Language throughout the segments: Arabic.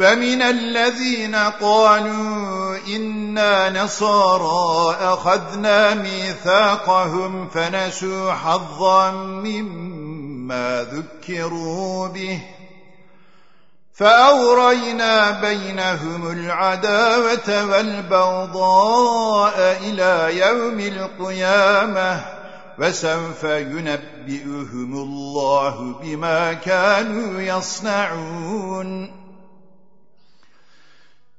ومن الذين قالوا إنا نصارى أخذنا ميثاقهم فنسوا حظا مما ذكروا به فأورينا بينهم العداوة والبوضاء إلى يوم القيامة وسوف ينبئهم الله بما كانوا يصنعون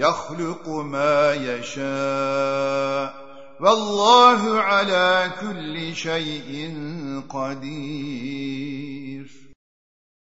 يخلق ما يشاء. والله على كل شيء قدير.